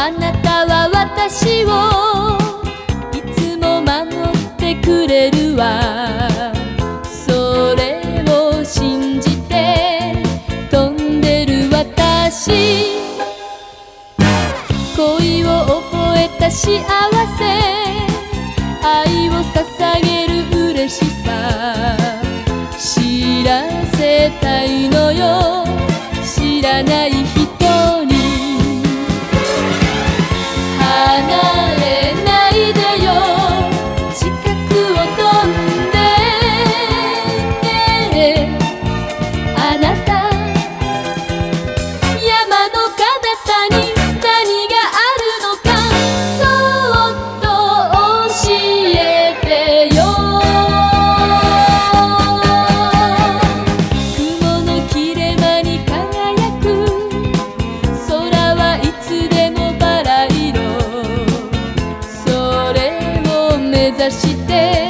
あなたは私をいつも守ってくれるわ。それを信じて飛んでる私。恋を覚えた幸せ。愛を捧げる嬉しさ。知らせたいのよ。知らない人目指して